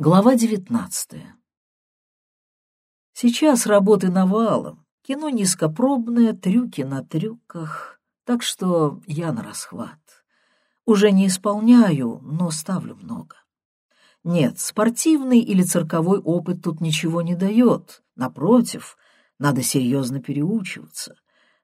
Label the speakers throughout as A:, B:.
A: Глава девятнадцатая. Сейчас работы навалом, кино низкопробное, трюки на трюках, так что я на расхват. Уже не исполняю, но ставлю много. Нет, спортивный или цирковой опыт тут ничего не дает. Напротив, надо серьезно переучиваться.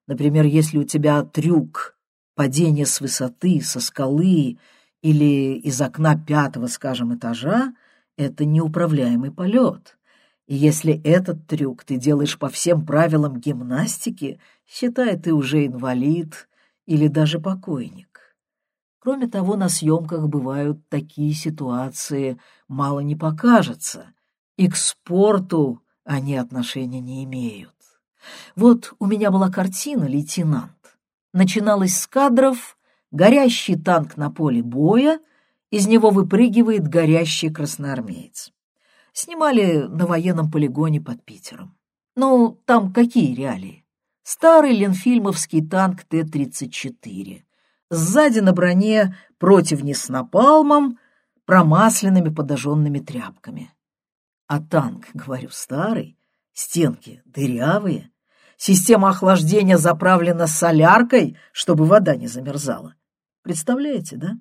A: Например, если у тебя трюк падение с высоты, со скалы или из окна пятого, скажем, этажа, это неуправляемый полет. И если этот трюк ты делаешь по всем правилам гимнастики, считай, ты уже инвалид или даже покойник. Кроме того, на съемках бывают такие ситуации, мало не покажется, и к спорту они отношения не имеют. Вот у меня была картина «Лейтенант». Начиналась с кадров «Горящий танк на поле боя», из него выпрыгивает горящий красноармеец. Снимали на военном полигоне под Питером. Ну, там какие реалии? Старый ленфильмовский танк Т-34. Сзади на броне противни с напалмом, промасленными подожженными тряпками. А танк, говорю, старый, стенки дырявые, система охлаждения заправлена соляркой, чтобы вода не замерзала. Представляете, да?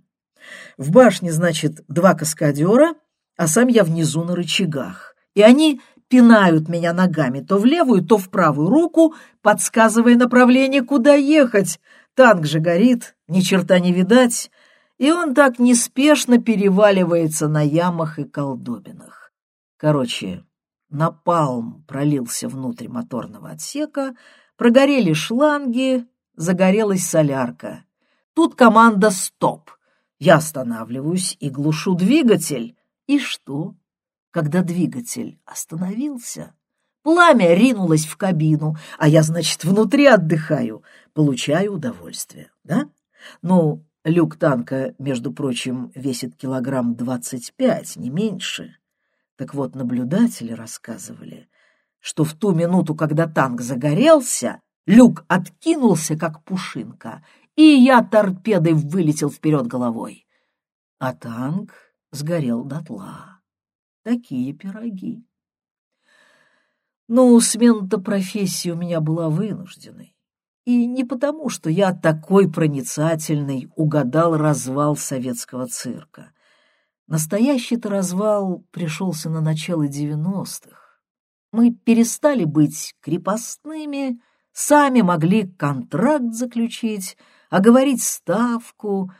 A: В башне, значит, два каскадера, а сам я внизу на рычагах. И они пинают меня ногами то в левую, то в правую руку, подсказывая направление, куда ехать. Танк же горит, ни черта не видать, и он так неспешно переваливается на ямах и колдобинах. Короче, напалм пролился внутрь моторного отсека, прогорели шланги, загорелась солярка. Тут команда «Стоп!» Я останавливаюсь и глушу двигатель. И что? Когда двигатель остановился, пламя ринулось в кабину, а я, значит, внутри отдыхаю, получаю удовольствие, да? Ну, люк танка, между прочим, весит килограмм двадцать пять, не меньше. Так вот, наблюдатели рассказывали, что в ту минуту, когда танк загорелся, люк откинулся, как пушинка, и я торпедой вылетел вперед головой. А танк сгорел дотла. Такие пироги. Ну, смена-то профессии у меня была вынужденной. И не потому, что я такой проницательный угадал развал советского цирка. Настоящий-то развал пришелся на начало девяностых. Мы перестали быть крепостными, сами могли контракт заключить, оговорить ставку.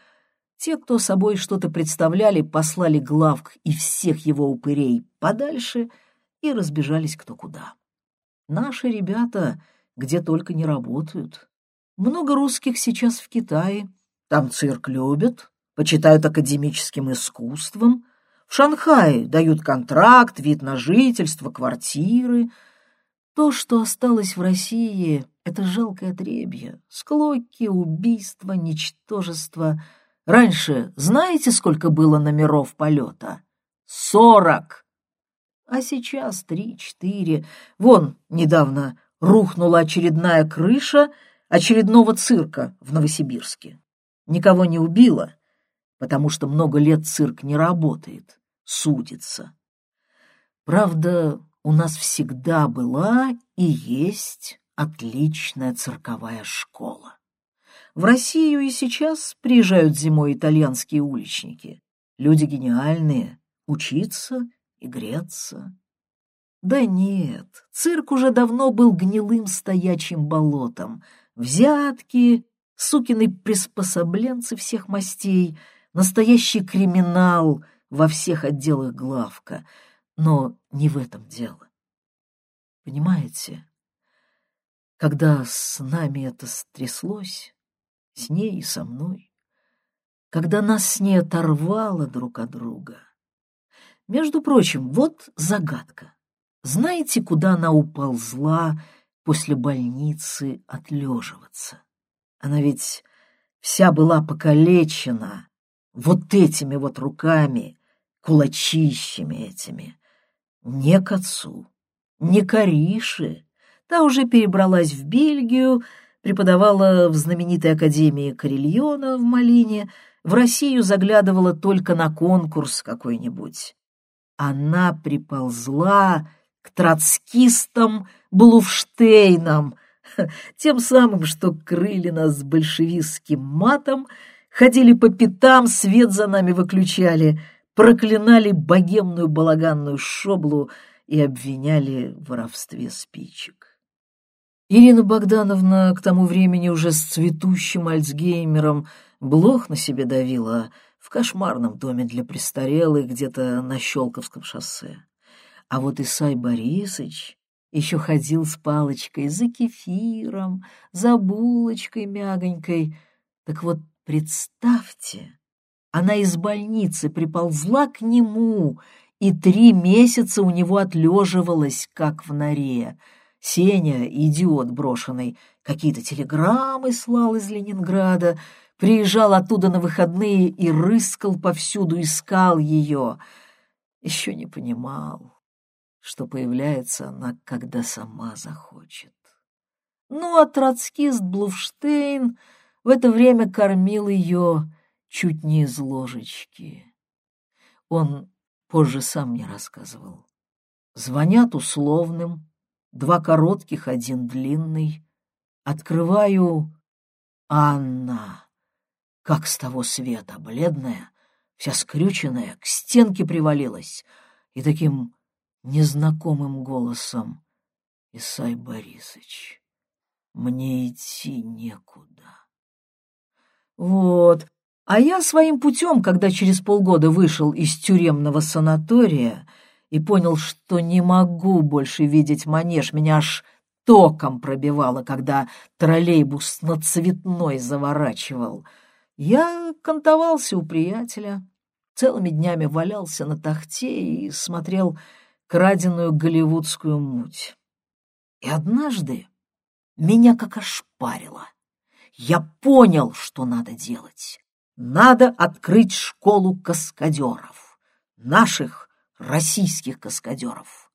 A: Те, кто собой что-то представляли, послали главк и всех его упырей подальше и разбежались кто куда. Наши ребята где только не работают. Много русских сейчас в Китае. Там цирк любят, почитают академическим искусством. В Шанхае дают контракт, вид на жительство, квартиры. То, что осталось в России, это жалкое требье, склоки, убийства, ничтожество. Раньше знаете, сколько было номеров полета? Сорок! А сейчас три-четыре. Вон, недавно рухнула очередная крыша очередного цирка в Новосибирске. Никого не убило, потому что много лет цирк не работает, судится. Правда, у нас всегда была и есть отличная цирковая школа. В Россию и сейчас приезжают зимой итальянские уличники. Люди гениальные, учиться и греться. Да нет, цирк уже давно был гнилым стоячим болотом. Взятки, сукины приспособленцы всех мастей, настоящий криминал во всех отделах главка. Но не в этом дело. Понимаете, когда с нами это стряслось, с ней и со мной, когда нас с ней оторвало друг от друга. Между прочим, вот загадка. Знаете, куда она уползла после больницы отлеживаться? Она ведь вся была покалечена вот этими вот руками, кулачищами этими. Не к отцу, не к Арише, Та уже перебралась в Бельгию, преподавала в знаменитой академии Карельона в Малине, в Россию заглядывала только на конкурс какой-нибудь. Она приползла к троцкистам Блуфштейнам, тем самым, что крыли нас большевистским матом, ходили по пятам, свет за нами выключали, проклинали богемную балаганную шоблу и обвиняли в воровстве спичек. Ирина Богдановна к тому времени уже с цветущим Альцгеймером блох на себе давила в кошмарном доме для престарелых где-то на Щелковском шоссе. А вот Исай Борисович еще ходил с палочкой за кефиром, за булочкой мягонькой. Так вот, представьте, она из больницы приползла к нему и три месяца у него отлеживалась, как в норе — Сеня, идиот брошенный, какие-то телеграммы слал из Ленинграда, приезжал оттуда на выходные и рыскал повсюду, искал ее. Еще не понимал, что появляется она, когда сама захочет. Ну, а троцкист Блуфштейн в это время кормил ее чуть не из ложечки. Он позже сам мне рассказывал. Звонят условным, два коротких, один длинный. Открываю Анна, как с того света, бледная, вся скрюченная, к стенке привалилась и таким незнакомым голосом. Исай Борисович, мне идти некуда. Вот, а я своим путем, когда через полгода вышел из тюремного санатория, и понял, что не могу больше видеть манеж. Меня аж током пробивало, когда троллейбус на цветной заворачивал. Я кантовался у приятеля, целыми днями валялся на тахте и смотрел краденую голливудскую муть. И однажды меня как ошпарило. Я понял, что надо делать. Надо открыть школу каскадеров. Наших российских каскадеров.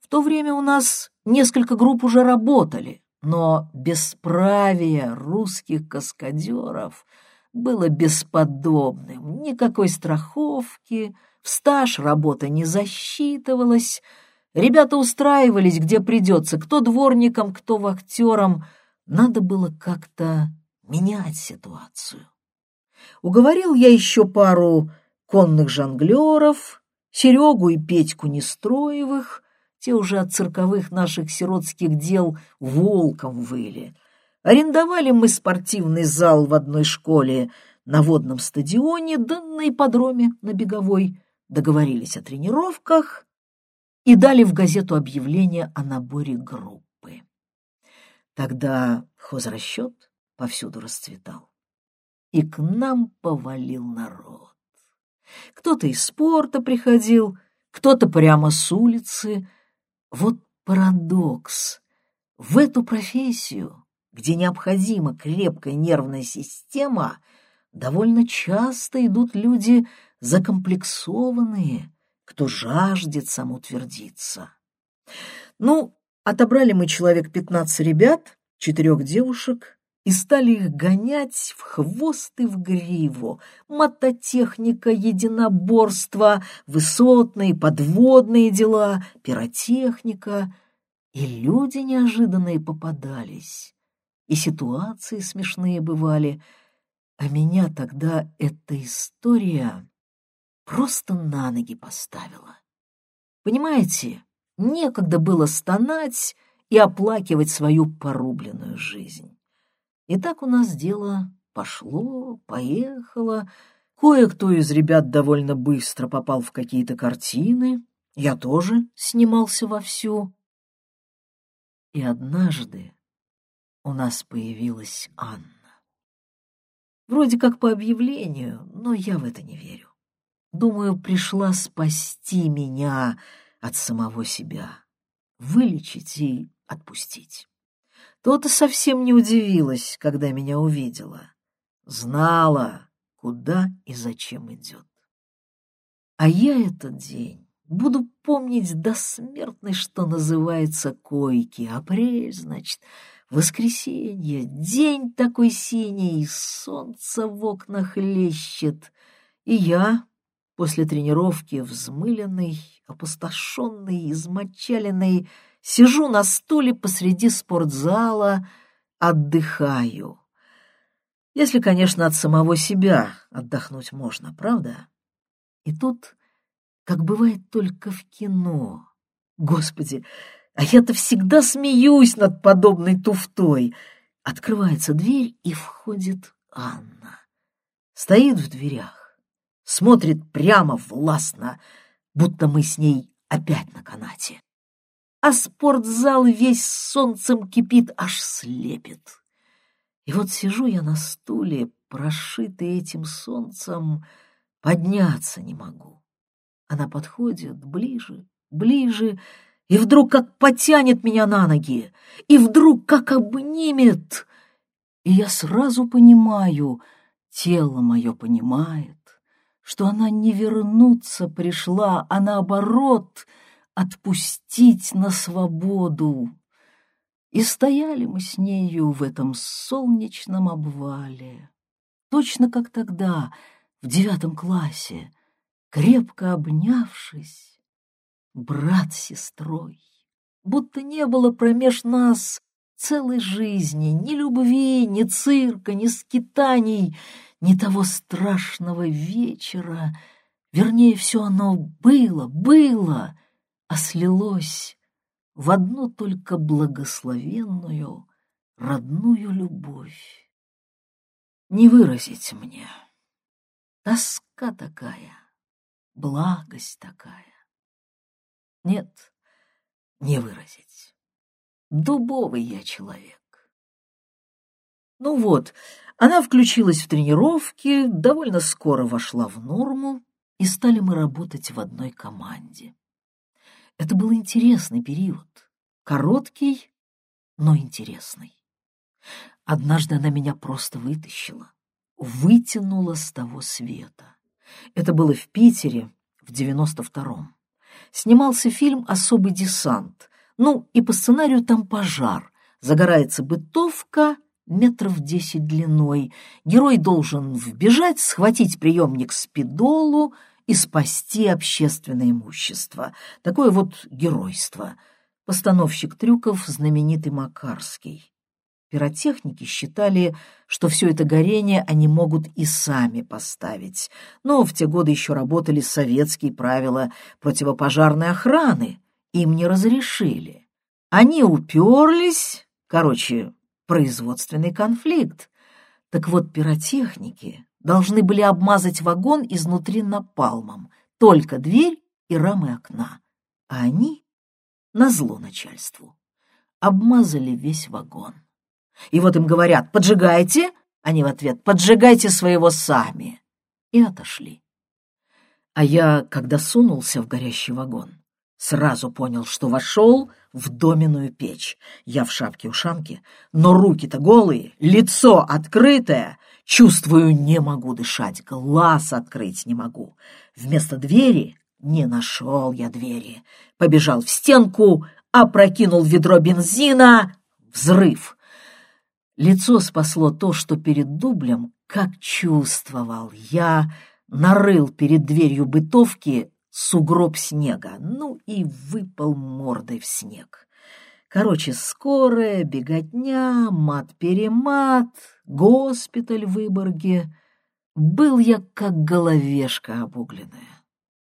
A: В то время у нас несколько групп уже работали, но бесправие русских каскадеров было бесподобным. Никакой страховки, в стаж работа не засчитывалась. Ребята устраивались, где придется, кто дворником, кто вахтером. Надо было как-то менять ситуацию. Уговорил я еще пару конных жонглеров, Серегу и Петьку Нестроевых, те уже от цирковых наших сиротских дел волком выли. Арендовали мы спортивный зал в одной школе на водном стадионе, да на ипподроме на беговой. Договорились о тренировках и дали в газету объявление о наборе группы. Тогда хозрасчет повсюду расцветал, и к нам повалил народ. Кто-то из спорта приходил, кто-то прямо с улицы. Вот парадокс. В эту профессию, где необходима крепкая нервная система, довольно часто идут люди закомплексованные, кто жаждет самоутвердиться. Ну, отобрали мы человек пятнадцать ребят, четырех девушек, и стали их гонять в хвост и в гриву. Мототехника, единоборство, высотные, подводные дела, пиротехника. И люди неожиданные попадались, и ситуации смешные бывали. А меня тогда эта история просто на ноги поставила. Понимаете, некогда было стонать и оплакивать свою порубленную жизнь. И так у нас дело пошло, поехало. Кое-кто из ребят довольно быстро попал в какие-то картины. Я тоже снимался вовсю. И однажды у нас появилась Анна. Вроде как по объявлению, но я в это не верю. Думаю, пришла спасти меня от самого себя, вылечить и отпустить. То-то совсем не удивилась, когда меня увидела. Знала, куда и зачем идет. А я этот день буду помнить до смертной, что называется, койки. Апрель, значит, воскресенье, день такой синий, солнце в окнах лещет. И я После тренировки, взмыленный, опустошенный, измочаленный, сижу на стуле посреди спортзала, отдыхаю. Если, конечно, от самого себя отдохнуть можно, правда? И тут, как бывает только в кино, господи, а я-то всегда смеюсь над подобной туфтой. Открывается дверь, и входит Анна. Стоит в дверях, смотрит прямо властно, будто мы с ней опять на канате. А спортзал весь солнцем кипит, аж слепит. И вот сижу я на стуле, прошитый этим солнцем, подняться не могу. Она подходит ближе, ближе, и вдруг как потянет меня на ноги, и вдруг как обнимет. И я сразу понимаю, тело мое понимает, что она не вернуться пришла, а наоборот отпустить на свободу. И стояли мы с нею в этом солнечном обвале, точно как тогда, в девятом классе, крепко обнявшись, брат с сестрой, будто не было промеж нас целой жизни, ни любви, ни цирка, ни скитаний, ни того страшного вечера. Вернее, все оно было, было, а слилось в одну только благословенную, родную любовь. Не выразить мне. Тоска такая, благость такая. Нет, не выразить. Дубовый я человек. Ну вот, она включилась в тренировки, довольно скоро вошла в норму, и стали мы работать в одной команде. Это был интересный период, короткий, но интересный. Однажды она меня просто вытащила, вытянула с того света. Это было в Питере в девяносто втором. Снимался фильм «Особый десант». Ну, и по сценарию там пожар. Загорается бытовка метров десять длиной. Герой должен вбежать, схватить приемник спидолу, и спасти общественное имущество. Такое вот геройство. Постановщик трюков знаменитый Макарский. Пиротехники считали, что все это горение они могут и сами поставить. Но в те годы еще работали советские правила противопожарной охраны. Им не разрешили. Они уперлись, короче, производственный конфликт. Так вот, пиротехники должны были обмазать вагон изнутри напалмом, только дверь и рамы окна, а они, назло начальству, обмазали весь вагон. И вот им говорят «поджигайте», они в ответ «поджигайте своего сами» и отошли. А я, когда сунулся в горящий вагон, сразу понял, что вошел в доменную печь. Я в шапке-ушанке, но руки-то голые, лицо открытое, Чувствую, не могу дышать, глаз открыть не могу. Вместо двери не нашел я двери. Побежал в стенку, опрокинул ведро бензина. Взрыв. Лицо спасло то, что перед дублем, как чувствовал я, нарыл перед дверью бытовки сугроб снега, ну и выпал мордой в снег. Короче, скорая, беготня, мат-перемат, госпиталь в Выборге. Был я как головешка обугленная.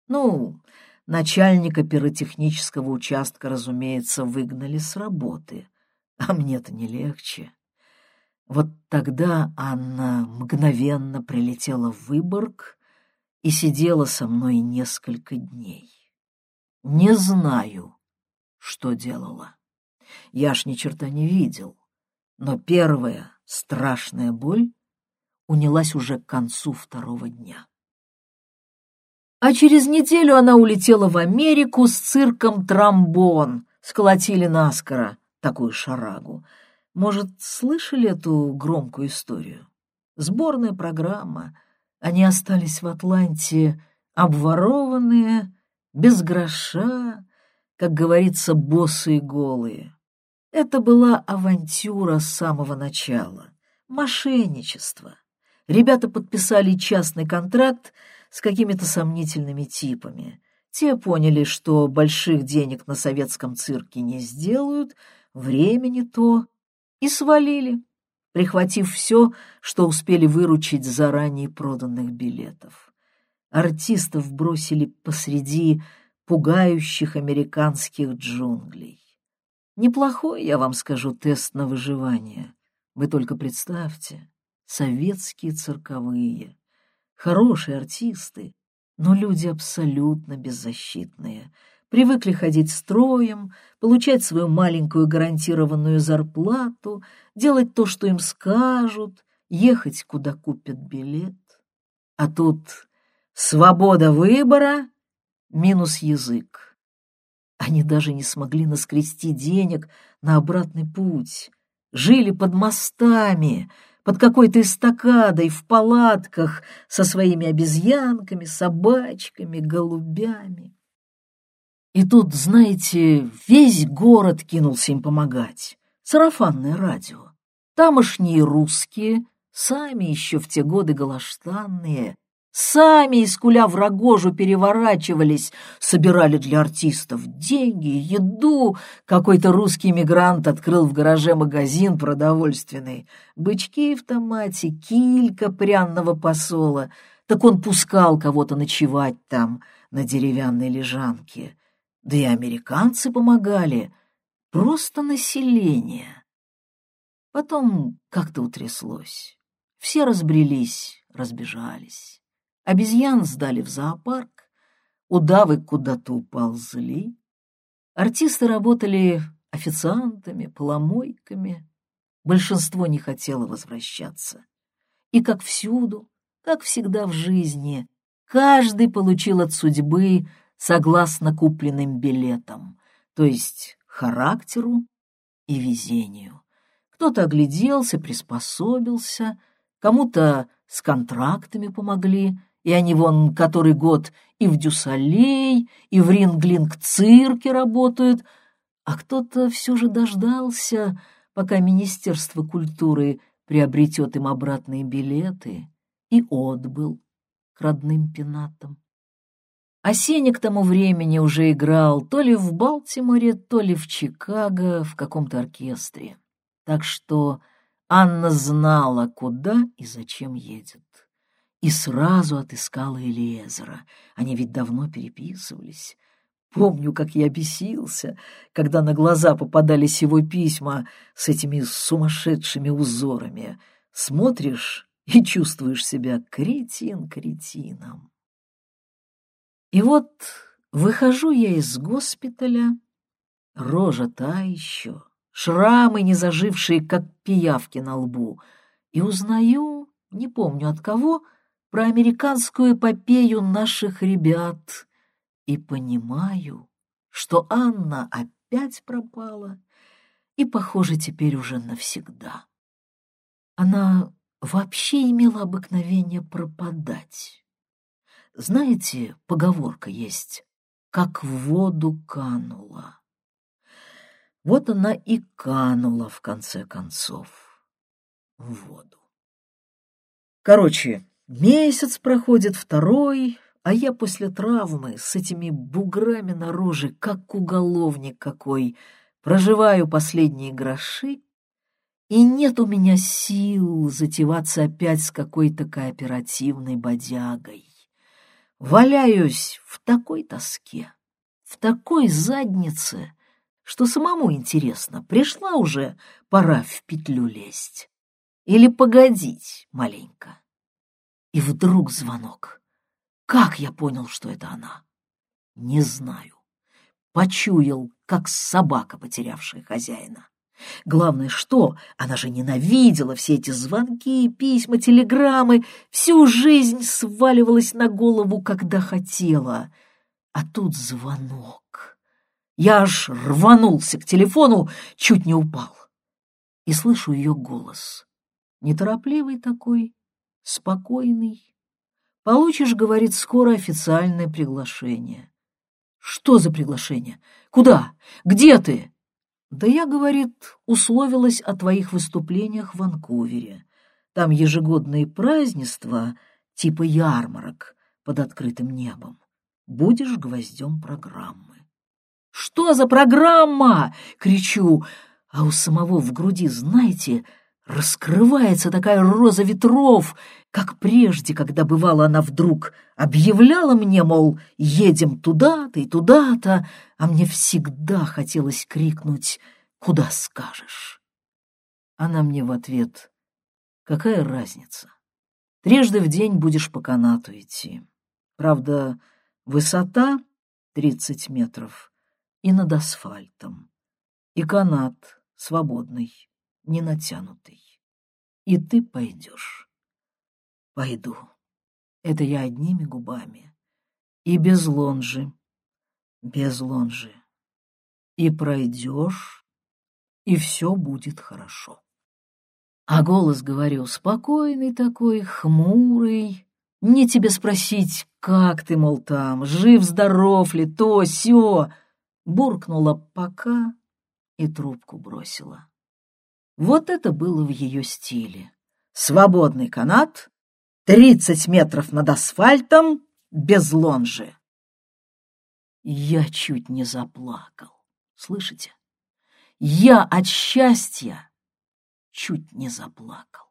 A: Ну, начальника пиротехнического участка, разумеется, выгнали с работы, а мне-то не легче. Вот тогда Анна мгновенно прилетела в Выборг и сидела со мной несколько дней. Не знаю, что делала. Я ж ни черта не видел. Но первая страшная боль унялась уже к концу второго дня. А через неделю она улетела в Америку с цирком «Тромбон», сколотили наскоро такую шарагу. Может, слышали эту громкую историю? Сборная программа. Они остались в Атланте обворованные, без гроша, как говорится, босые голые. Это была авантюра с самого начала, мошенничество. Ребята подписали частный контракт с какими-то сомнительными типами. Те поняли, что больших денег на советском цирке не сделают, времени то, и свалили, прихватив все, что успели выручить заранее проданных билетов. Артистов бросили посреди пугающих американских джунглей. Неплохой, я вам скажу, тест на выживание. Вы только представьте, советские цирковые, хорошие артисты, но люди абсолютно беззащитные, привыкли ходить строем, получать свою маленькую гарантированную зарплату, делать то, что им скажут, ехать, куда купят билет. А тут свобода выбора минус язык. Они даже не смогли наскрести денег на обратный путь, жили под мостами, под какой-то эстакадой, в палатках со своими обезьянками, собачками, голубями. И тут, знаете, весь город кинулся им помогать. Сарафанное радио. Тамошние русские, сами еще в те годы галаштанные, сами, искуля в рогожу, переворачивались, собирали для артистов деньги, еду. Какой-то русский мигрант открыл в гараже магазин продовольственный. Бычки в томате, килька пряного посола. Так он пускал кого-то ночевать там, на деревянной лежанке. Да и американцы помогали, просто население. Потом как-то утряслось. Все разбрелись, разбежались. Обезьян сдали в зоопарк, удавы куда-то уползли. Артисты работали официантами, поломойками. Большинство не хотело возвращаться. И как всюду, как всегда в жизни, каждый получил от судьбы согласно купленным билетам, то есть характеру и везению. Кто-то огляделся, приспособился, кому-то с контрактами помогли, и они вон который год и в Дюсалей, и в Ринглинг-цирке работают, а кто-то все же дождался, пока Министерство культуры приобретет им обратные билеты, и отбыл к родным пенатам. А к тому времени уже играл то ли в Балтиморе, то ли в Чикаго в каком-то оркестре. Так что Анна знала, куда и зачем едет. И сразу отыскала Элиезера. Они ведь давно переписывались. Помню, как я бесился, когда на глаза попадались его письма с этими сумасшедшими узорами. Смотришь и чувствуешь себя кретин кретином. И вот выхожу я из госпиталя, рожа та еще, шрамы, не зажившие, как пиявки на лбу, и узнаю, не помню от кого, про американскую эпопею наших ребят, и понимаю, что Анна опять пропала, и, похоже, теперь уже навсегда. Она вообще имела обыкновение пропадать. Знаете, поговорка есть «как в воду канула». Вот она и канула, в конце концов, в воду. Короче, месяц проходит, второй, а я после травмы с этими буграми на роже, как уголовник какой, проживаю последние гроши, и нет у меня сил затеваться опять с какой-то кооперативной бодягой. Валяюсь в такой тоске, в такой заднице, что самому интересно, пришла уже пора в петлю лезть. Или погодить маленько. И вдруг звонок. Как я понял, что это она? Не знаю. Почуял, как собака, потерявшая хозяина. Главное, что она же ненавидела все эти звонки, письма, телеграммы, всю жизнь сваливалась на голову, когда хотела. А тут звонок. Я аж рванулся к телефону, чуть не упал. И слышу ее голос. Неторопливый такой, спокойный. Получишь, говорит, скоро официальное приглашение. Что за приглашение? Куда? Где ты? Да я, говорит, условилась о твоих выступлениях в Ванкувере. Там ежегодные празднества, типа ярмарок, под открытым небом, будешь гвоздем программы. «Что за программа?» — кричу, а у самого в груди, знаете, раскрывается такая роза ветров, как прежде, когда бывало она вдруг объявляла мне, мол, едем туда-то и туда-то, а мне всегда хотелось крикнуть «Куда скажешь?». Она мне в ответ «Какая разница? Трижды в день будешь по канату идти. Правда, высота — тридцать метров, и над асфальтом, и канат свободный, не натянутый. И ты пойдешь. Пойду. Это я одними губами. И без лонжи, без лонжи. И пройдешь, и все будет хорошо. А голос, говорю, спокойный такой, хмурый. Не тебе спросить, как ты, мол, там, жив-здоров ли, то, сё. Буркнула пока и трубку бросила. Вот это было в ее стиле. Свободный канат, тридцать метров над асфальтом, без лонжи. Я чуть не заплакал. Слышите? Я от счастья чуть не заплакал.